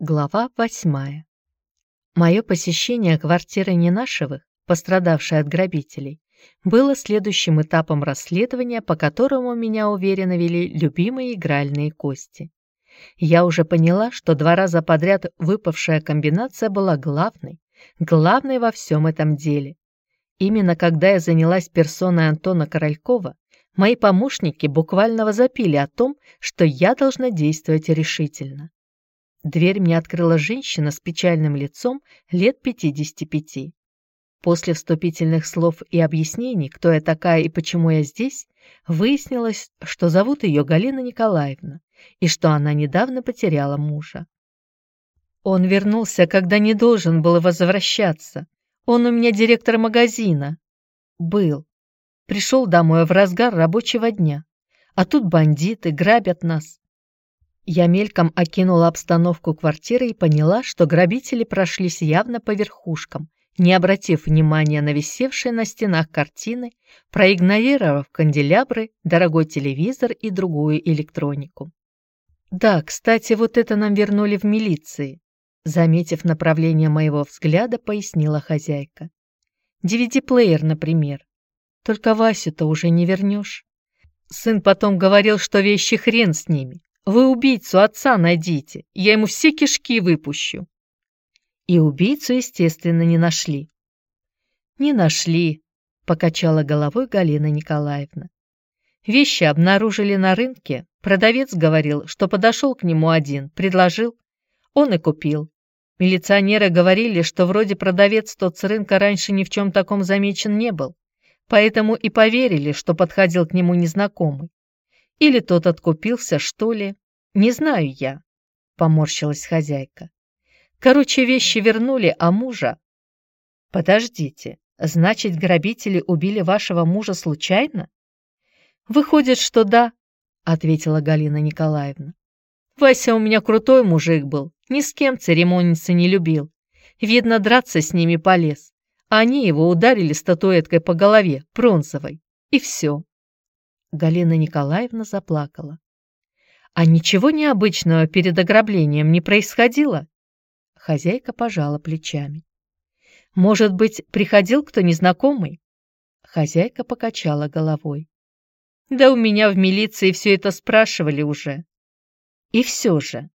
Глава восьмая. Мое посещение квартиры Ненашевых, пострадавшей от грабителей, было следующим этапом расследования, по которому меня уверенно вели любимые игральные кости. Я уже поняла, что два раза подряд выпавшая комбинация была главной, главной во всем этом деле. Именно когда я занялась персоной Антона Королькова, мои помощники буквально возопили о том, что я должна действовать решительно. Дверь мне открыла женщина с печальным лицом лет 55. После вступительных слов и объяснений, кто я такая и почему я здесь, выяснилось, что зовут ее Галина Николаевна и что она недавно потеряла мужа. Он вернулся, когда не должен был возвращаться. Он у меня директор магазина. Был. Пришел домой в разгар рабочего дня. А тут бандиты грабят нас. Я мельком окинула обстановку квартиры и поняла, что грабители прошлись явно по верхушкам, не обратив внимания на висевшие на стенах картины, проигнорировав канделябры, дорогой телевизор и другую электронику. «Да, кстати, вот это нам вернули в милиции», заметив направление моего взгляда, пояснила хозяйка. «DVD-плеер, например. Только Васю-то уже не вернешь. Сын потом говорил, что вещи хрен с ними, вы убийцу отца найдите, я ему все кишки выпущу. И убийцу, естественно, не нашли. Не нашли, покачала головой Галина Николаевна. Вещи обнаружили на рынке. Продавец говорил, что подошел к нему один, предложил. Он и купил. Милиционеры говорили, что вроде продавец тот с рынка раньше ни в чем таком замечен не был, поэтому и поверили, что подходил к нему незнакомый. Или тот откупился, что ли? Не знаю я, поморщилась хозяйка. Короче, вещи вернули, а мужа... Подождите, значит, грабители убили вашего мужа случайно? Выходит, что да, ответила Галина Николаевна. Вася у меня крутой мужик был, ни с кем церемониться не любил. Видно, драться с ними полез. Они его ударили статуэткой по голове, бронзовой, и все. Галина Николаевна заплакала. «А ничего необычного перед ограблением не происходило?» Хозяйка пожала плечами. «Может быть, приходил кто незнакомый?» Хозяйка покачала головой. «Да у меня в милиции все это спрашивали уже». «И все же».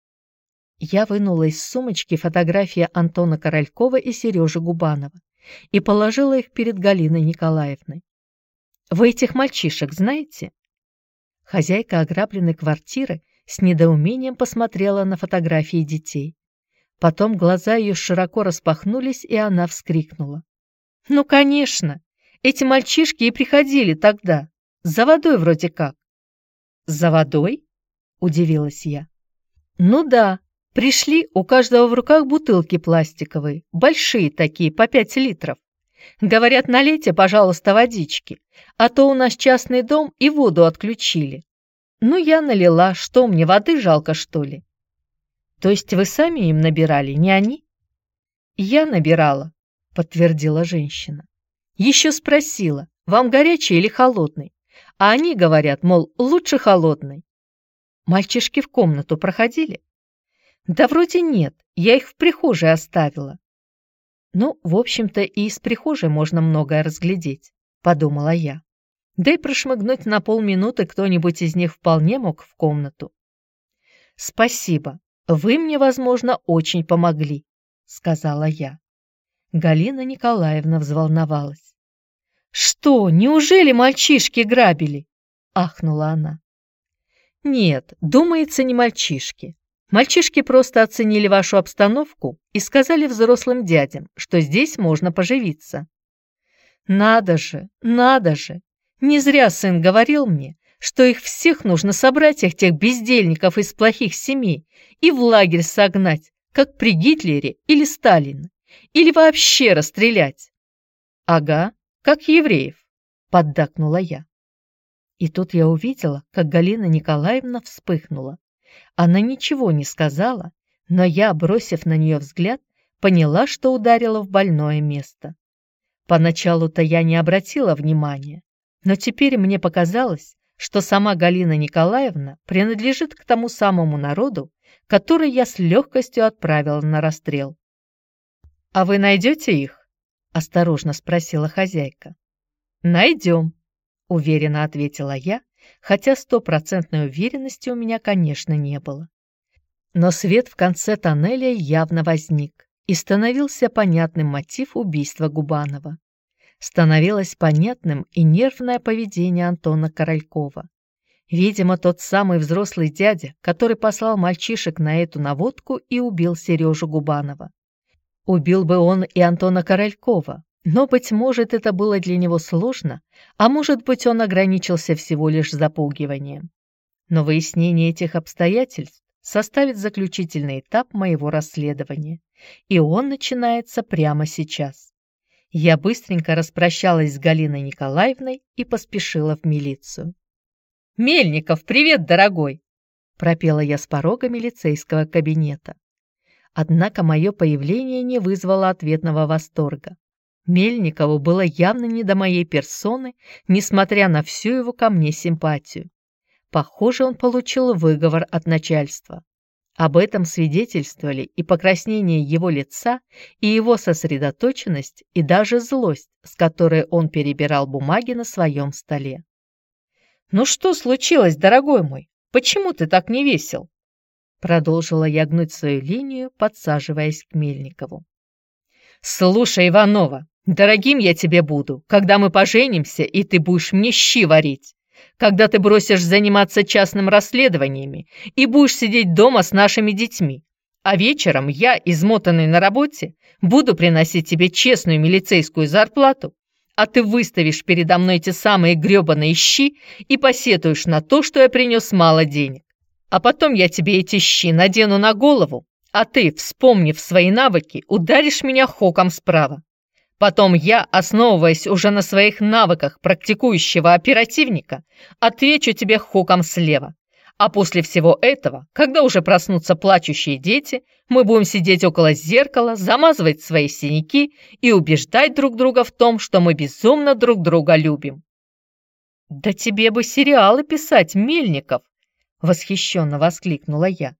Я вынула из сумочки фотографии Антона Королькова и Сережи Губанова и положила их перед Галиной Николаевной. Вы этих мальчишек знаете?» Хозяйка ограбленной квартиры с недоумением посмотрела на фотографии детей. Потом глаза ее широко распахнулись, и она вскрикнула. «Ну, конечно! Эти мальчишки и приходили тогда. За водой вроде как». «За водой?» – удивилась я. «Ну да, пришли, у каждого в руках бутылки пластиковые, большие такие, по пять литров. Говорят, налейте, пожалуйста, водички, а то у нас частный дом и воду отключили. Ну, я налила, что мне, воды жалко, что ли? То есть вы сами им набирали, не они? Я набирала, подтвердила женщина. Еще спросила, вам горячий или холодный? А они говорят, мол, лучше холодный. Мальчишки в комнату проходили? Да вроде нет, я их в прихожей оставила. Ну, в общем-то, и из прихожей можно многое разглядеть, подумала я. Да и прошмыгнуть на полминуты кто-нибудь из них вполне мог в комнату. Спасибо, вы мне, возможно, очень помогли, сказала я. Галина Николаевна взволновалась. «Что, неужели мальчишки грабили?» — ахнула она. «Нет, думается, не мальчишки. Мальчишки просто оценили вашу обстановку и сказали взрослым дядям, что здесь можно поживиться. Надо же, надо же. Не зря сын говорил мне, что их всех нужно собрать, их тех бездельников из плохих семей, и в лагерь согнать, как при Гитлере или Сталине, или вообще расстрелять. Ага, как евреев, поддакнула я. И тут я увидела, как Галина Николаевна вспыхнула. Она ничего не сказала, но я, бросив на нее взгляд, поняла, что ударила в больное место. Поначалу-то я не обратила внимания, но теперь мне показалось, что сама Галина Николаевна принадлежит к тому самому народу, который я с легкостью отправила на расстрел. «А вы найдете их?» – осторожно спросила хозяйка. «Найдем», – уверенно ответила я, хотя стопроцентной уверенности у меня, конечно, не было. Но свет в конце тоннеля явно возник, и становился понятным мотив убийства Губанова. Становилось понятным и нервное поведение Антона Королькова. Видимо, тот самый взрослый дядя, который послал мальчишек на эту наводку и убил Сережу Губанова. Убил бы он и Антона Королькова, но, быть может, это было для него сложно, а может быть, он ограничился всего лишь запугиванием. Но выяснение этих обстоятельств составит заключительный этап моего расследования, и он начинается прямо сейчас. Я быстренько распрощалась с Галиной Николаевной и поспешила в милицию. «Мельников, привет, дорогой!» – пропела я с порога милицейского кабинета. Однако мое появление не вызвало ответного восторга. Мельникову было явно не до моей персоны, несмотря на всю его ко мне симпатию. Похоже, он получил выговор от начальства. Об этом свидетельствовали и покраснение его лица, и его сосредоточенность, и даже злость, с которой он перебирал бумаги на своем столе. «Ну что случилось, дорогой мой? Почему ты так не весел?» Продолжила я гнуть свою линию, подсаживаясь к Мельникову. «Слушай, Иванова, Дорогим я тебе буду, когда мы поженимся, и ты будешь мне щи варить, когда ты бросишь заниматься частным расследованиями и будешь сидеть дома с нашими детьми. А вечером я, измотанный на работе, буду приносить тебе честную милицейскую зарплату, а ты выставишь передо мной эти самые грёбаные щи и посетуешь на то, что я принес мало денег. А потом я тебе эти щи надену на голову, а ты, вспомнив свои навыки, ударишь меня хоком справа. Потом я, основываясь уже на своих навыках практикующего оперативника, отвечу тебе хуком слева. А после всего этого, когда уже проснутся плачущие дети, мы будем сидеть около зеркала, замазывать свои синяки и убеждать друг друга в том, что мы безумно друг друга любим. «Да тебе бы сериалы писать, Мельников!» — восхищенно воскликнула я.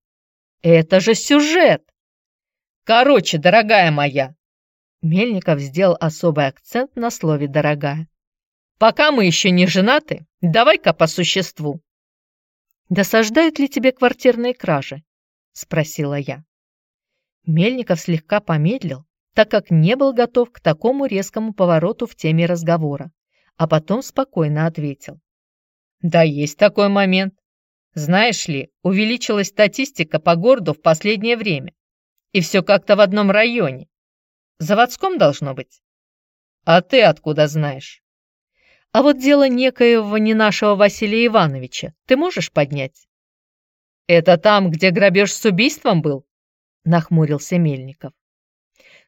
«Это же сюжет!» «Короче, дорогая моя, Мельников сделал особый акцент на слове «дорогая». «Пока мы еще не женаты, давай-ка по существу». «Досаждают ли тебе квартирные кражи?» – спросила я. Мельников слегка помедлил, так как не был готов к такому резкому повороту в теме разговора, а потом спокойно ответил. «Да, есть такой момент. Знаешь ли, увеличилась статистика по городу в последнее время. И все как-то в одном районе. Заводском должно быть. А ты откуда знаешь? А вот дело некоего не нашего Василия Ивановича ты можешь поднять? Это там, где грабеж с убийством был? Нахмурился Мельников.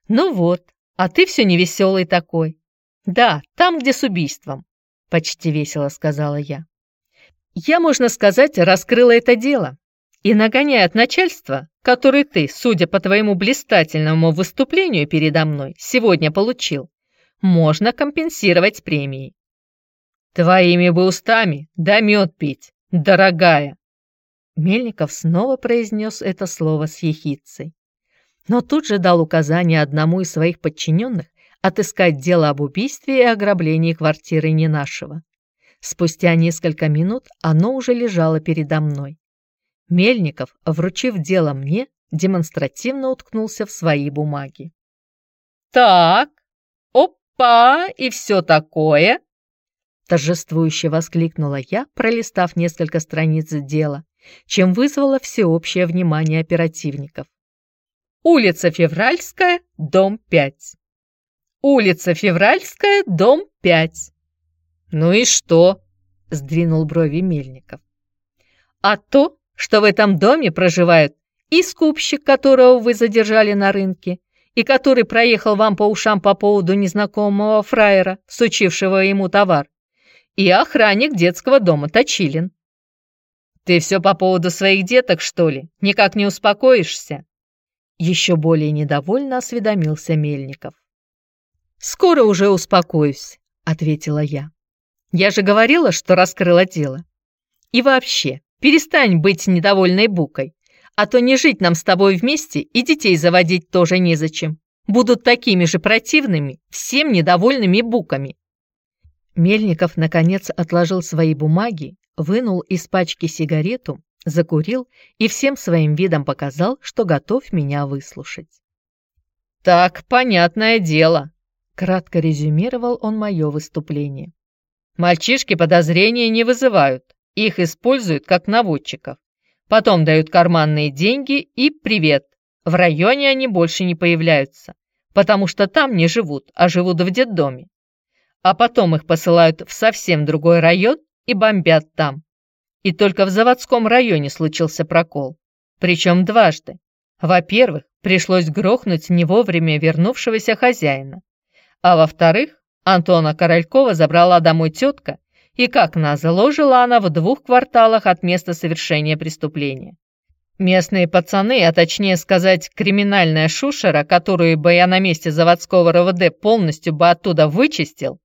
Ну вот, а ты все невеселый такой. Да, там, где с убийством, почти весело сказала я. Я, можно сказать, раскрыла это дело и нагоняя от начальства, который ты, судя по твоему блистательному выступлению передо мной, сегодня получил, можно компенсировать премией. Твоими бы устами да мед пить, дорогая. Мельников снова произнес это слово с ехицей. Но тут же дал указание одному из своих подчиненных отыскать дело об убийстве и ограблении квартиры не нашего. Спустя несколько минут оно уже лежало передо мной. Мельников, вручив дело мне, демонстративно уткнулся в свои бумаги. «Так, опа, и все такое!» Торжествующе воскликнула я, пролистав несколько страниц дела, чем вызвала всеобщее внимание оперативников. Улица Февральская, дом 5. Улица Февральская, дом 5. Ну и что? Сдвинул брови Мельников. А то, что в этом доме проживают и скупщик, которого вы задержали на рынке, и который проехал вам по ушам по поводу незнакомого фраера, сучившего ему товар, и охранник детского дома Точилин. Ты все по поводу своих деток, что ли? Никак не успокоишься?» Еще более недовольно осведомился Мельников. «Скоро уже успокоюсь», — ответила я. «Я же говорила, что раскрыла дело. И вообще, перестань быть недовольной букой, а то не жить нам с тобой вместе и детей заводить тоже незачем. Будут такими же противными, всем недовольными буками. Мельников, наконец, отложил свои бумаги, вынул из пачки сигарету, закурил и всем своим видом показал, что готов меня выслушать. «Так, понятное дело», — кратко резюмировал он мое выступление. «Мальчишки подозрения не вызывают, их используют как наводчиков. Потом дают карманные деньги и привет. В районе они больше не появляются, потому что там не живут, а живут в детдоме а потом их посылают в совсем другой район и бомбят там. И только в заводском районе случился прокол. Причем дважды. Во-первых, пришлось грохнуть не вовремя вернувшегося хозяина. А во-вторых, Антона Королькова забрала домой тетка, и как назло жила она в двух кварталах от места совершения преступления. Местные пацаны, а точнее сказать, криминальная шушера, которую бы я на месте заводского РВД полностью бы оттуда вычистил,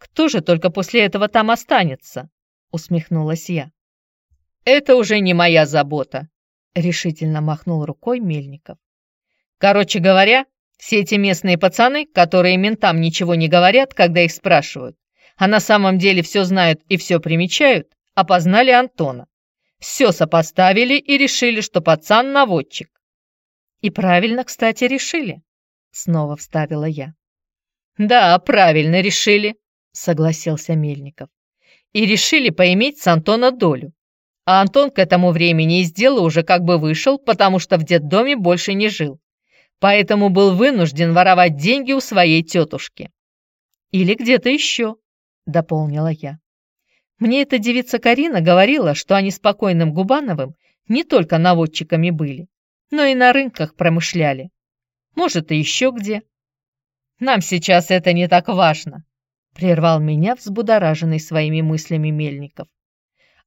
кто же только после этого там останется?» — усмехнулась я. «Это уже не моя забота», — решительно махнул рукой Мельников. «Короче говоря, все эти местные пацаны, которые ментам ничего не говорят, когда их спрашивают, а на самом деле все знают и все примечают, опознали Антона. Все сопоставили и решили, что пацан наводчик. И правильно, кстати, решили, снова вставила я. Да, правильно решили, — согласился Мельников. «И решили поиметь с Антона долю. А Антон к этому времени из дела уже как бы вышел, потому что в детдоме больше не жил. Поэтому был вынужден воровать деньги у своей тетушки. Или где-то еще», — дополнила я. Мне эта девица Карина говорила, что они с покойным Губановым не только наводчиками были, но и на рынках промышляли. Может, и еще где. Нам сейчас это не так важно, прервал меня взбудораженный своими мыслями Мельников.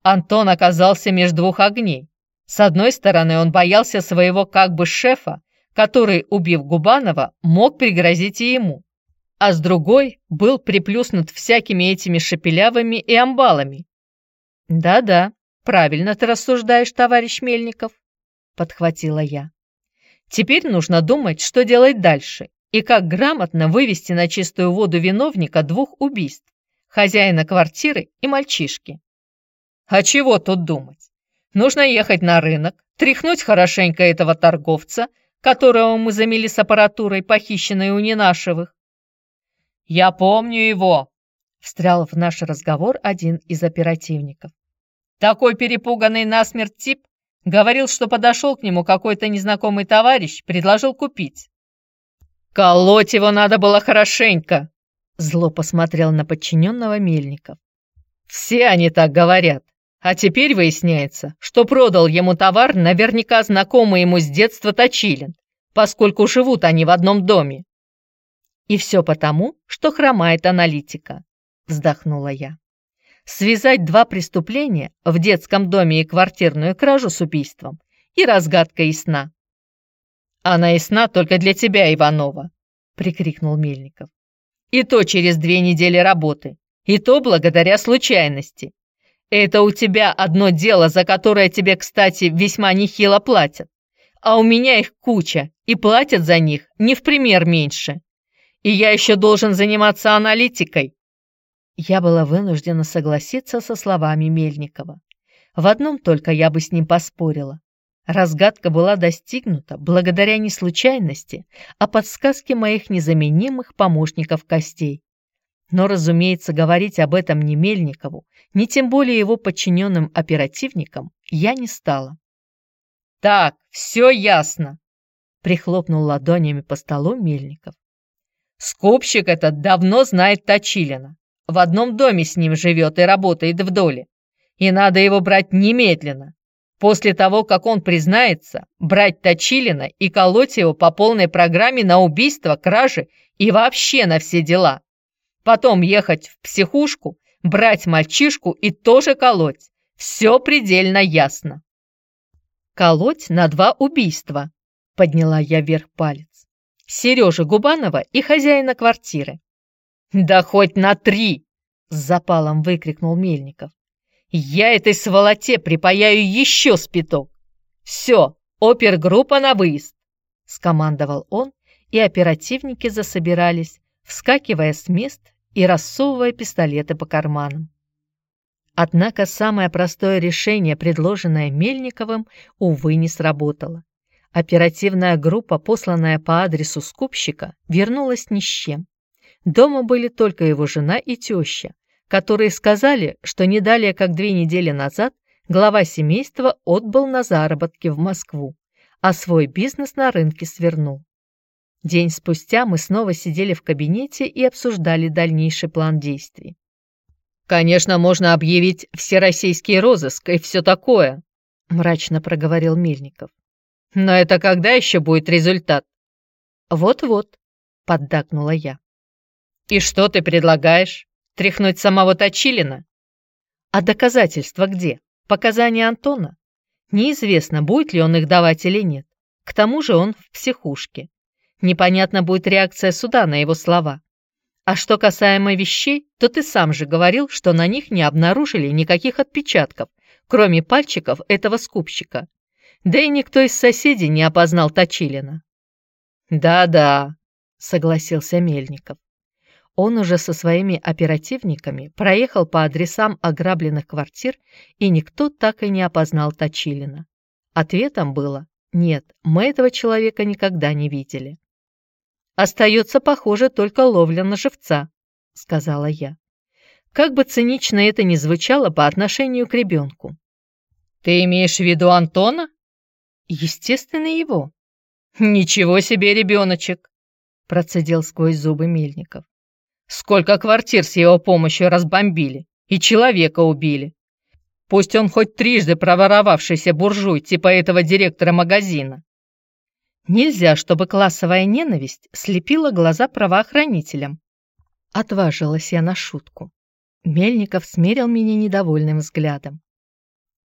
Антон оказался между двух огней. С одной стороны, он боялся своего как бы шефа, который, убив Губанова, мог пригрозить и ему. А с другой был приплюснут всякими этими шепелявыми и амбалами. «Да-да, правильно ты рассуждаешь, товарищ Мельников», — подхватила я. «Теперь нужно думать, что делать дальше, и как грамотно вывести на чистую воду виновника двух убийств, хозяина квартиры и мальчишки. А чего тут думать? Нужно ехать на рынок, тряхнуть хорошенько этого торговца, которого мы замели с аппаратурой, похищенной у Ненашевых. «Я помню его», — встрял в наш разговор один из оперативников. «Такой перепуганный насмерть тип говорил, что подошел к нему какой-то незнакомый товарищ, предложил купить. «Колоть его надо было хорошенько!» Зло посмотрел на подчиненного Мельников. «Все они так говорят. А теперь выясняется, что продал ему товар наверняка знакомый ему с детства Точилин, поскольку живут они в одном доме. И все потому, что хромает аналитика, вздохнула я. Связать два преступления в детском доме и квартирную кражу с убийством, и разгадка ясна. «Она ясна только для тебя, Иванова!» — прикрикнул Мельников. «И то через две недели работы, и то благодаря случайности. Это у тебя одно дело, за которое тебе, кстати, весьма нехило платят. А у меня их куча, и платят за них не в пример меньше. И я еще должен заниматься аналитикой». Я была вынуждена согласиться со словами Мельникова. В одном только я бы с ним поспорила. Разгадка была достигнута благодаря не случайности, а подсказке моих незаменимых помощников костей. Но, разумеется, говорить об этом ни Мельникову, ни тем более его подчиненным оперативникам я не стала. «Так, все ясно!» — прихлопнул ладонями по столу Мельников. «Скупщик этот давно знает Точилина. В одном доме с ним живет и работает в доле. И надо его брать немедленно. После того, как он признается, брать Точилина и колоть его по полной программе на убийство, кражи и вообще на все дела. Потом ехать в психушку, брать мальчишку и тоже колоть. Все предельно ясно. «Колоть на два убийства», — подняла я вверх палец. «Сережи Губанова и хозяина квартиры». «Да хоть на три!» — с запалом выкрикнул Мельников. Я этой сволоте припаяю еще спиток. Все, опергруппа на выезд, скомандовал он, и оперативники засобирались, вскакивая с мест и рассовывая пистолеты по карманам. Однако самое простое решение, предложенное Мельниковым, увы, не сработало. Оперативная группа, посланная по адресу скупщика, вернулась ни с чем. Дома были только его жена и теща, которые сказали, что не далее как две недели назад глава семейства отбыл на заработки в Москву, а свой бизнес на рынке свернул. День спустя мы снова сидели в кабинете и обсуждали дальнейший план действий. «Конечно, можно объявить всероссийский розыск и все такое», — мрачно проговорил Мельников. «Но это когда еще будет результат?» «Вот-вот», — поддакнула я. «И что ты предлагаешь? Тряхнуть самого Точилина?» «А доказательства где? Показания Антона? Неизвестно, будет ли он их давать или нет. К тому же он в психушке. Непонятна будет реакция суда на его слова. А что касаемо вещей, то ты сам же говорил, что на них не обнаружили никаких отпечатков, кроме пальчиков этого скупщика. Да и никто из соседей не опознал Точилина. «Да-да», — согласился Мельников. Он уже со своими оперативниками проехал по адресам ограбленных квартир, и никто так и не опознал Точилина. Ответом было «Нет, мы этого человека никогда не видели». Остается, похоже, только ловля на живца», — сказала я. Как бы цинично это ни звучало по отношению к ребенку. «Ты имеешь в виду Антона?» «Естественно, его». «Ничего себе, ребеночек!» — процедил сквозь зубы Мельников. «Сколько квартир с его помощью разбомбили и человека убили. Пусть он хоть трижды проворовавшийся буржуй типа этого директора магазина. Нельзя, чтобы классовая ненависть слепила глаза правоохранителям. Отважилась я на шутку. Мельников смерил меня недовольным взглядом.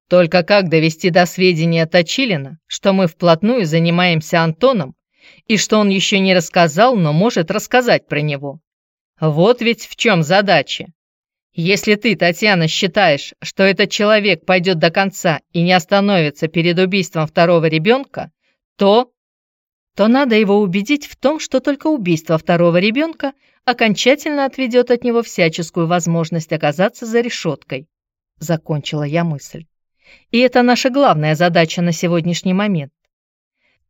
Только как довести до сведения Точилина, что мы вплотную занимаемся Антоном, и что он еще не рассказал, но может рассказать про него? Вот ведь в чем задача. Если ты, Татьяна, считаешь, что этот человек пойдет до конца и не остановится перед убийством второго ребенка, то то надо его убедить в том, что только убийство второго ребенка окончательно отведет от него всяческую возможность оказаться за решеткой. Закончила я мысль. И это наша главная задача на сегодняшний момент.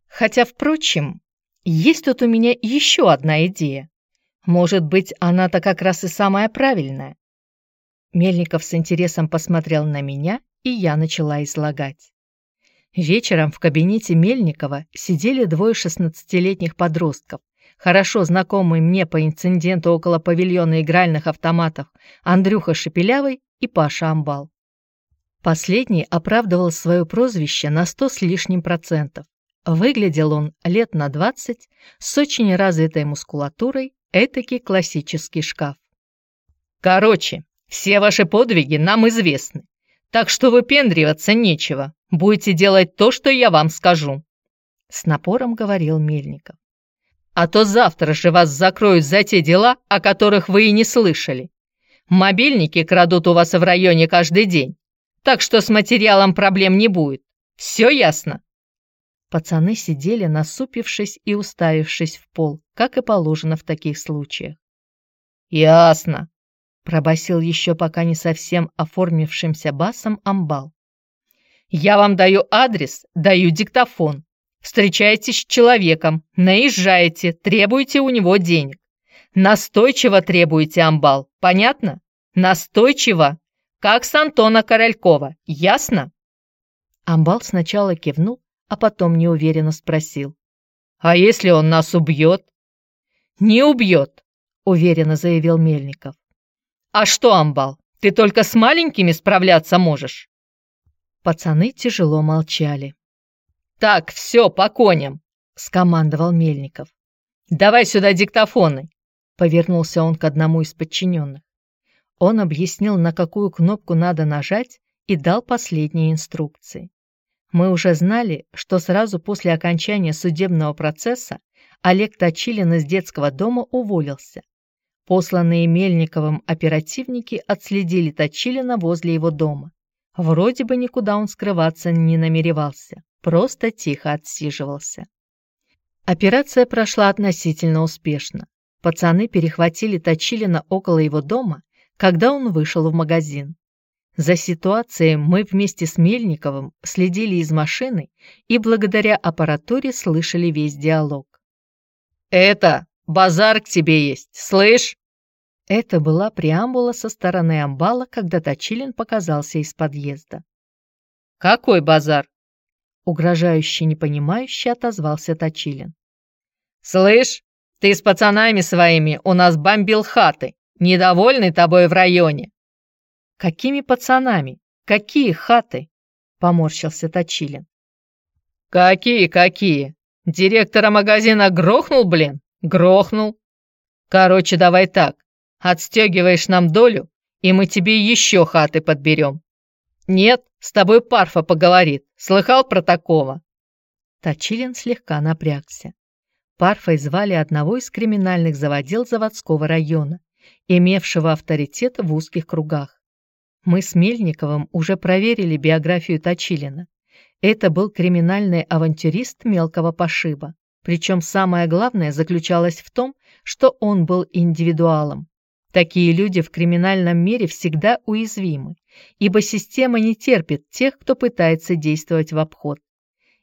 Хотя, впрочем, есть тут у меня еще одна идея. Может быть, она-то как раз и самая правильная. Мельников с интересом посмотрел на меня, и я начала излагать. Вечером в кабинете Мельникова сидели двое шестнадцатилетних подростков, хорошо знакомые мне по инциденту около павильона игральных автоматов Андрюха Шепелявый и Паша Амбал. Последний оправдывал свое прозвище на сто с лишним процентов. Выглядел он лет на двадцать, с очень развитой мускулатурой, этакий классический шкаф. «Короче, все ваши подвиги нам известны, так что выпендриваться нечего, Будете делать то, что я вам скажу», — с напором говорил Мельников. «А то завтра же вас закроют за те дела, о которых вы и не слышали. Мобильники крадут у вас в районе каждый день, так что с материалом проблем не будет. Все ясно?» Пацаны сидели, насупившись и уставившись в пол, как и положено в таких случаях. «Ясно», — пробасил еще пока не совсем оформившимся басом амбал. Я вам даю адрес, даю диктофон. Встречаетесь с человеком, наезжаете, требуете у него денег. Настойчиво требуете амбал, понятно? Настойчиво, как с Антона Королькова, ясно? Амбал сначала кивнул, а потом неуверенно спросил. «А если он нас убьет?» «Не убьет», — уверенно заявил Мельников. «А что, Амбал, ты только с маленькими справляться можешь?» Пацаны тяжело молчали. «Так, все, по коням!» — скомандовал Мельников. «Давай сюда диктофоны!» — повернулся он к одному из подчиненных. Он объяснил, на какую кнопку надо нажать, и дал последние инструкции. Мы уже знали, что сразу после окончания судебного процесса Олег Точилин из детского дома уволился. Посланные Мельниковым оперативники отследили Точилина возле его дома Вроде бы никуда он скрываться не намеревался, просто тихо отсиживался. Операция прошла относительно успешно. Пацаны перехватили Точилина около его дома, когда он вышел в магазин. За ситуацией мы вместе с Мельниковым следили из машины и благодаря аппаратуре слышали весь диалог. «Это, базар к тебе есть, слышь?» Это была преамбула со стороны амбала, когда Точилин показался из подъезда. «Какой базар?» Угрожающе непонимающе отозвался Точилин. «Слышь, ты с пацанами своими у нас бомбил хаты, недовольный тобой в районе». «Какими пацанами? Какие хаты?» Поморщился Точилин. «Какие, какие? Директора магазина грохнул, блин? Грохнул. Короче, давай так. Отстегиваешь нам долю, и мы тебе еще хаты подберем. Нет, с тобой Парфа поговорит. Слыхал про такого?» Точилин слегка напрягся. Парфой звали одного из криминальных заводил заводского района, имевшего авторитет в узких кругах. Мы с Мельниковым уже проверили биографию Точилина. Это был криминальный авантюрист мелкого пошиба. Причем самое главное заключалось в том, что он был индивидуалом, Такие люди в криминальном мире всегда уязвимы, ибо система не терпит тех, кто пытается действовать в обход.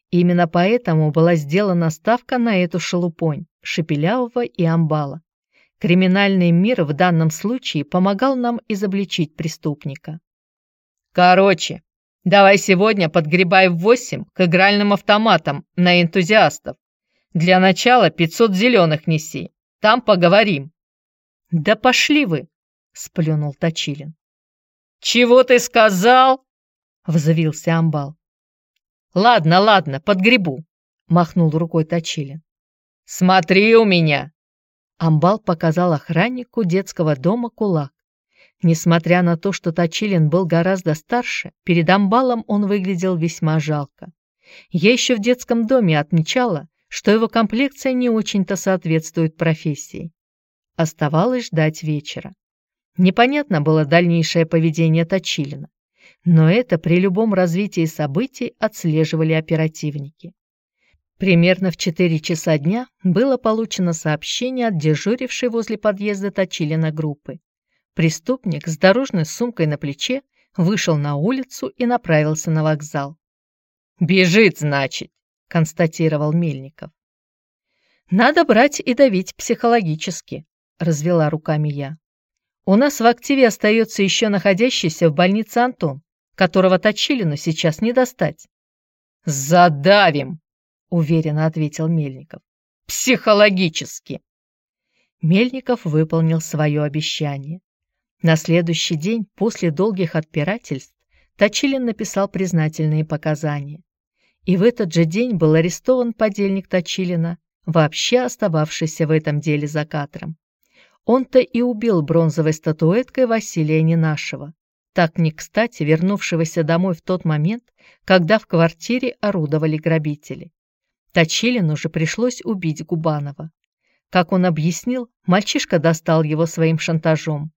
Именно поэтому была сделана ставка на эту шелупонь, Шепелявого и Амбала. Криминальный мир в данном случае помогал нам изобличить преступника. «Короче, давай сегодня подгребай в восемь к игральным автоматам на энтузиастов. Для начала 500 зеленых неси, там поговорим». «Да пошли вы!» — сплюнул Точилин. «Чего ты сказал?» — взвился Амбал. «Ладно, ладно, подгребу», — махнул рукой Точилин. «Смотри у меня!» Амбал показал охраннику детского дома кулак. Несмотря на то, что Точилин был гораздо старше, перед Амбалом он выглядел весьма жалко. Я еще в детском доме отмечала, что его комплекция не очень-то соответствует профессии. Оставалось ждать вечера. Непонятно было дальнейшее поведение Точилина, но это при любом развитии событий отслеживали оперативники. Примерно в 4 часа дня было получено сообщение от дежурившей возле подъезда Точилина группы. Преступник с дорожной сумкой на плече вышел на улицу и направился на вокзал. «Бежит, значит», — констатировал Мельников. «Надо брать и давить психологически», — развела руками я. «У нас в активе остается еще находящийся в больнице Антон, которого Точилину сейчас не достать». «Задавим!» — уверенно ответил Мельников. «Психологически!» Мельников выполнил свое обещание. На следующий день, после долгих отпирательств, Точилин написал признательные показания. И в этот же день был арестован подельник Точилина, вообще остававшийся в этом деле за кадром. Он-то и убил бронзовой статуэткой Василия Ненашева, так не кстати вернувшегося домой в тот момент, когда в квартире орудовали грабители. Точилину же пришлось убить Губанова. Как он объяснил, мальчишка достал его своим шантажом.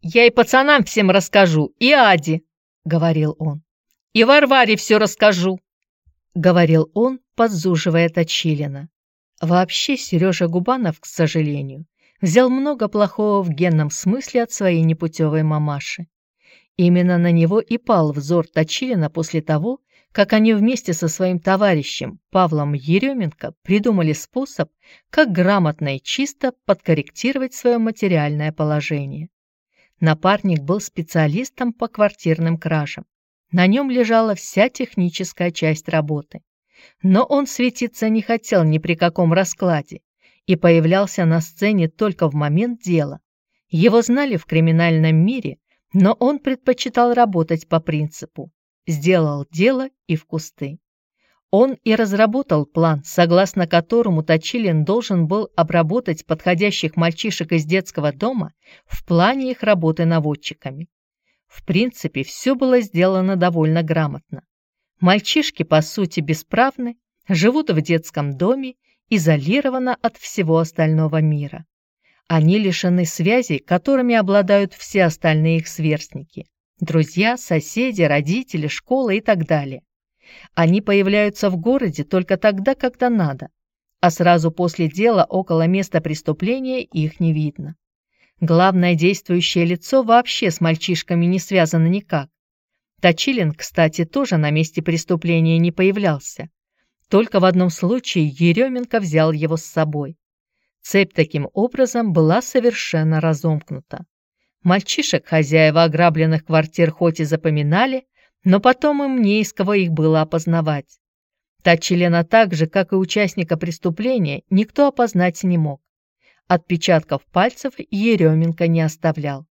«Я и пацанам всем расскажу, и Аде», — говорил он. «И Варваре все расскажу», — говорил он, подзуживая Точилина. Вообще Сережа Губанов, к сожалению, взял много плохого в генном смысле от своей непутевой мамаши. Именно на него и пал взор Точилина после того, как они вместе со своим товарищем Павлом Еременко придумали способ, как грамотно и чисто подкорректировать свое материальное положение. Напарник был специалистом по квартирным кражам. На нем лежала вся техническая часть работы. Но он светиться не хотел ни при каком раскладе и появлялся на сцене только в момент дела. Его знали в криминальном мире, но он предпочитал работать по принципу «сделал дело и в кусты». Он и разработал план, согласно которому Точилин должен был обработать подходящих мальчишек из детского дома в плане их работы наводчиками. В принципе, все было сделано довольно грамотно. Мальчишки, по сути, бесправны, живут в детском доме изолирована от всего остального мира. Они лишены связей, которыми обладают все остальные их сверстники. Друзья, соседи, родители, школа и так далее. Они появляются в городе только тогда, когда надо, а сразу после дела около места преступления их не видно. Главное действующее лицо вообще с мальчишками не связано никак. Точилин, кстати, тоже на месте преступления не появлялся. Только в одном случае Еременко взял его с собой. Цепь таким образом была совершенно разомкнута. Мальчишек хозяева ограбленных квартир хоть и запоминали, но потом им не из кого их было опознавать. Точилина так же, как и участника преступления, никто опознать не мог. Отпечатков пальцев Еременко не оставлял.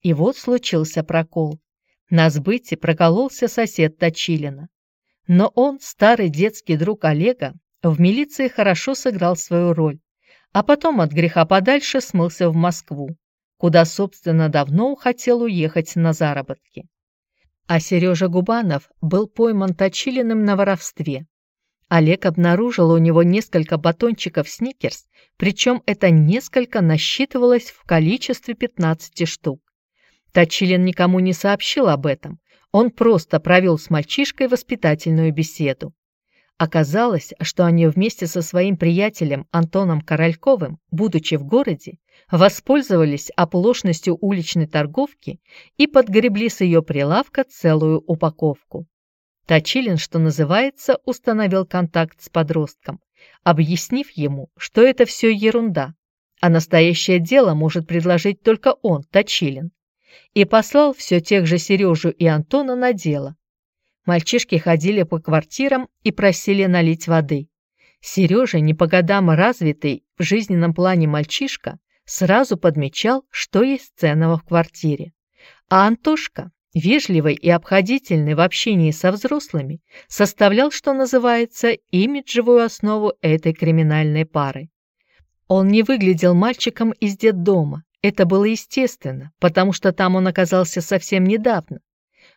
И вот случился прокол. На сбыте прокололся сосед Точилина. Но он, старый детский друг Олега, в милиции хорошо сыграл свою роль, а потом от греха подальше смылся в Москву, куда, собственно, давно хотел уехать на заработки. А Сережа Губанов был пойман Точилиным на воровстве. Олег обнаружил у него несколько батончиков «Сникерс», причем это несколько насчитывалось в количестве 15 штук. Точилин никому не сообщил об этом, он просто провел с мальчишкой воспитательную беседу. Оказалось, что они вместе со своим приятелем Антоном Корольковым, будучи в городе, воспользовались оплошностью уличной торговки и подгребли с ее прилавка целую упаковку. Точилин, что называется, установил контакт с подростком, объяснив ему, что это все ерунда, а настоящее дело может предложить только он, Точилин и послал все тех же Сережу и Антона на дело. Мальчишки ходили по квартирам и просили налить воды. Сережа, не по годам развитый в жизненном плане мальчишка, сразу подмечал, что есть ценного в квартире. А Антошка, вежливый и обходительный в общении со взрослыми, составлял, что называется, имиджевую основу этой криминальной пары. Он не выглядел мальчиком из детдома, это было естественно, потому что там он оказался совсем недавно.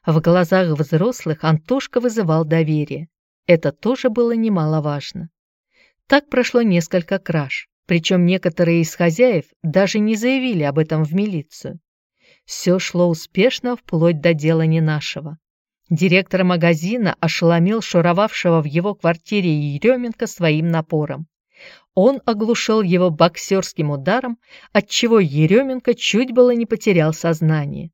В глазах взрослых Антошка вызывал доверие. Это тоже было немаловажно. Так прошло несколько краж, причем некоторые из хозяев даже не заявили об этом в милицию. Все шло успешно вплоть до дела не нашего. Директор магазина ошеломил шуровавшего в его квартире Еременко своим напором. Он оглушил его боксерским ударом, отчего Еременко чуть было не потерял сознание.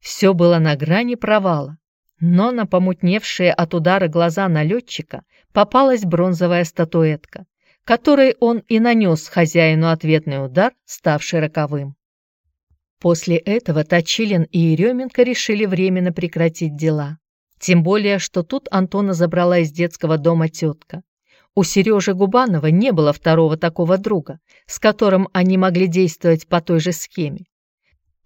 Все было на грани провала, но на помутневшие от удара глаза налетчика попалась бронзовая статуэтка, которой он и нанес хозяину ответный удар, ставший роковым. После этого Точилин и Еременко решили временно прекратить дела. Тем более, что тут Антона забрала из детского дома тетка. У Сережи Губанова не было второго такого друга, с которым они могли действовать по той же схеме.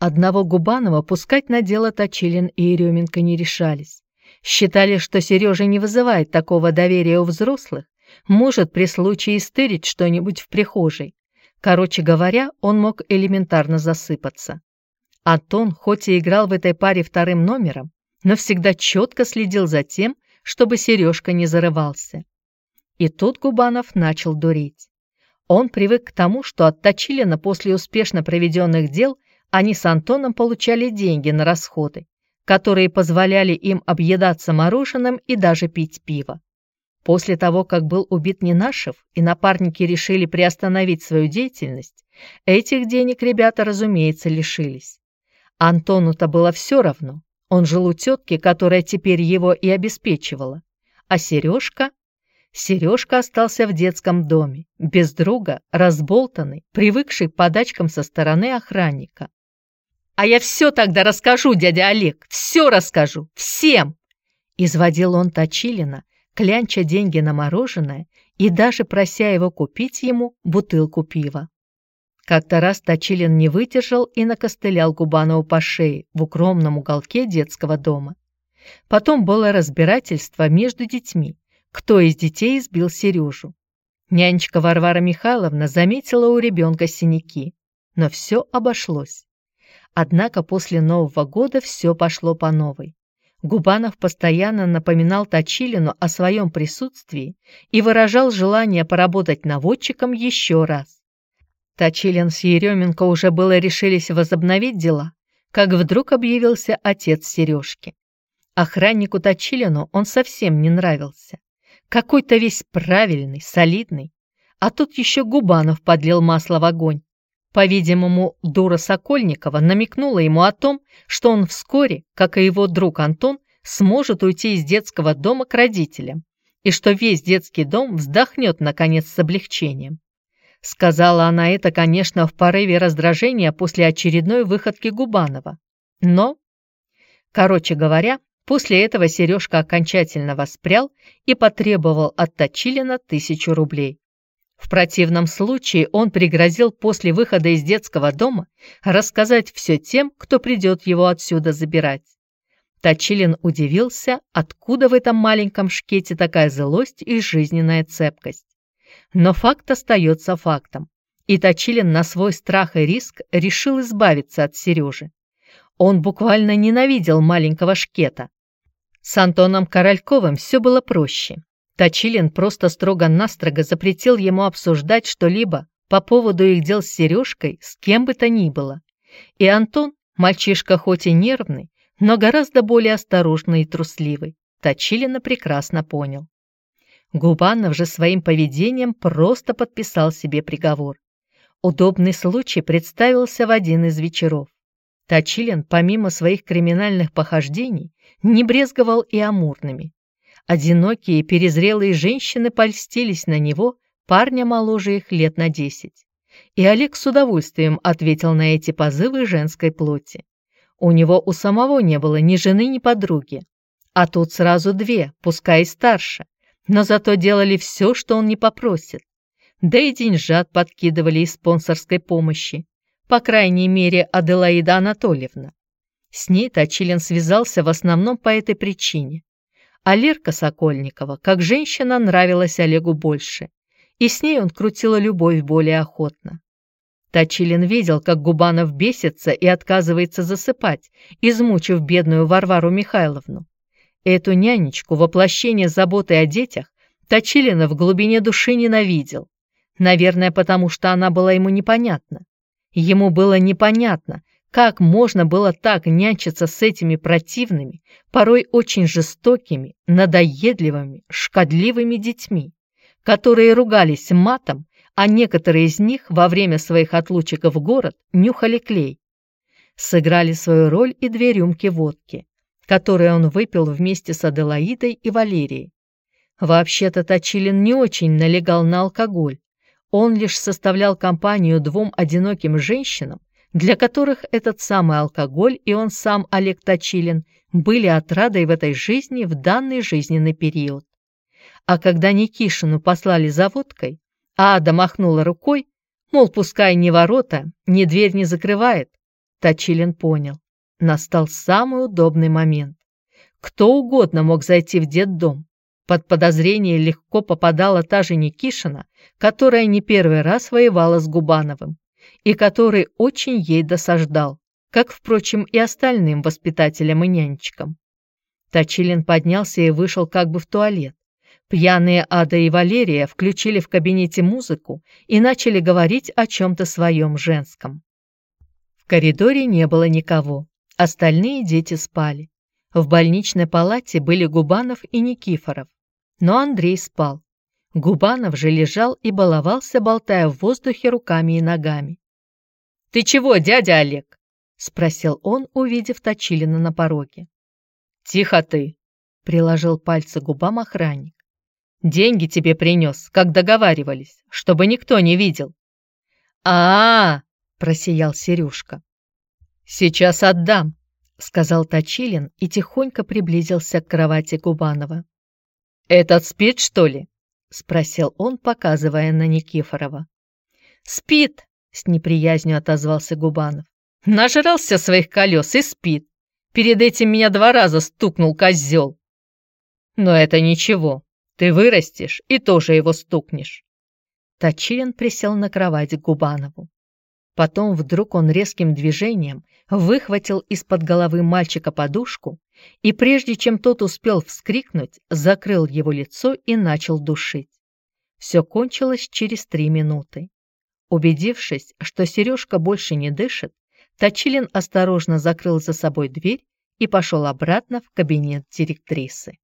Одного Губанова пускать на дело Точилин и Еременко не решались. Считали, что Сережа не вызывает такого доверия у взрослых, может при случае стырить что-нибудь в прихожей. Короче говоря, он мог элементарно засыпаться. Антон, хоть и играл в этой паре вторым номером, но всегда четко следил за тем, чтобы Сережка не зарывался. И тут Губанов начал дурить. Он привык к тому, что от Точилина после успешно проведенных дел они с Антоном получали деньги на расходы, которые позволяли им объедаться мороженым и даже пить пиво. После того, как был убит Нинашев, и напарники решили приостановить свою деятельность, этих денег ребята, разумеется, лишились. Антону-то было все равно, он жил у тетки, которая теперь его и обеспечивала, а Сережка Сережка остался в детском доме, без друга, разболтанный, привыкший к подачкам со стороны охранника. «А я все тогда расскажу, дядя Олег, все расскажу, всем!» Изводил он Точилина, клянча деньги на мороженое и даже прося его купить ему бутылку пива. Как-то раз Точилин не выдержал и накостылял Губанову по шее в укромном уголке детского дома. Потом было разбирательство между детьми, кто из детей избил Сережу. Нянечка Варвара Михайловна заметила у ребенка синяки, но все обошлось. Однако после Нового года все пошло по новой. Губанов постоянно напоминал Точилину о своем присутствии и выражал желание поработать наводчиком еще раз. Точилин с Еременко уже было решились возобновить дела, как вдруг объявился отец Сережки. Охраннику Точилину он совсем не нравился. Какой-то весь правильный, солидный. А тут еще Губанов подлил масло в огонь. По-видимому, дура Сокольникова намекнула ему о том, что он вскоре, как и его друг Антон, сможет уйти из детского дома к родителям, и что весь детский дом вздохнет, наконец, с облегчением. Сказала она это, конечно, в порыве раздражения после очередной выходки Губанова. Но, короче говоря, после этого Сережка окончательно воспрял и потребовал от Точилина тысячу рублей. В противном случае он пригрозил после выхода из детского дома рассказать все тем, кто придет его отсюда забирать. Точилин удивился, откуда в этом маленьком шкете такая злость и жизненная цепкость. Но факт остается фактом, и Точилин на свой страх и риск решил избавиться от Сережи. Он буквально ненавидел маленького шкета. С Антоном Корольковым все было проще. Точилин просто строго-настрого запретил ему обсуждать что-либо по поводу их дел с Сережкой с кем бы то ни было. И Антон, мальчишка хоть и нервный, но гораздо более осторожный и трусливый, Точилина прекрасно понял. Губанов же своим поведением просто подписал себе приговор. Удобный случай представился в один из вечеров. Точилин, помимо своих криминальных похождений, не брезговал и амурными. Одинокие перезрелые женщины польстились на него, парня моложе их лет на десять. И Олег с удовольствием ответил на эти позывы женской плоти. У него у самого не было ни жены, ни подруги. А тут сразу две, пускай и старше, но зато делали все, что он не попросит. Да и деньжат подкидывали из спонсорской помощи, по крайней мере, Аделаида Анатольевна. С ней Точилин связался в основном по этой причине. А Лерка Сокольникова, как женщина, нравилась Олегу больше, и с ней он крутила любовь более охотно. Точилин видел, как Губанов бесится и отказывается засыпать, измучив бедную Варвару Михайловну. Эту нянечку, воплощение заботы о детях, Точилина в глубине души ненавидел. Наверное, потому что она была ему непонятна. Ему было непонятно, как можно было так нянчиться с этими противными, порой очень жестокими, надоедливыми, шкодливыми детьми, которые ругались матом, а некоторые из них во время своих отлучек в город нюхали клей. Сыграли свою роль и две рюмки водки, которые он выпил вместе с Аделаидой и Валерией. Вообще-то Точилин не очень налегал на алкоголь, он лишь составлял компанию двум одиноким женщинам, для которых этот самый алкоголь и он сам, Олег Точилин, были отрадой в этой жизни в данный жизненный период. А когда Никишину послали за водкой, а Ада махнула рукой, мол, пускай ни ворота, ни дверь не закрывает, Точилин понял. Настал самый удобный момент. Кто угодно мог зайти в детдом. Под подозрение легко попадала та же Никишина, которая не первый раз воевала с Губановым и который очень ей досаждал, как, впрочем, и остальным воспитателям и нянечкам. Точилин поднялся и вышел как бы в туалет. Пьяные Ада и Валерия включили в кабинете музыку и начали говорить о чем-то своем женском. В коридоре не было никого, остальные дети спали. В больничной палате были Губанов и Никифоров, но Андрей спал. Губанов же лежал и баловался, болтая в воздухе руками и ногами. «Ты чего, дядя Олег?» — спросил он, увидев Точилина на пороге. «Тихо ты!» — приложил пальцы губам охранник. «Деньги тебе принес, как договаривались, чтобы никто не видел». А -а -а просиял Сережка. «Сейчас отдам», — сказал Точилин и тихонько приблизился к кровати Губанова. «Этот спит, что ли?» — спросил он, показывая на Никифорова. «Спит!» С неприязнью отозвался Губанов. Нажрался своих колес и спит. Перед этим меня два раза стукнул козел. Но это ничего. Ты вырастешь и тоже его стукнешь. Точилин присел на кровать к Губанову. Потом вдруг он резким движением выхватил из-под головы мальчика подушку и, прежде чем тот успел вскрикнуть, закрыл его лицо и начал душить. Все кончилось через три минуты. Убедившись, что Сережка больше не дышит, Точилин осторожно закрыл за собой дверь и пошел обратно в кабинет директрисы.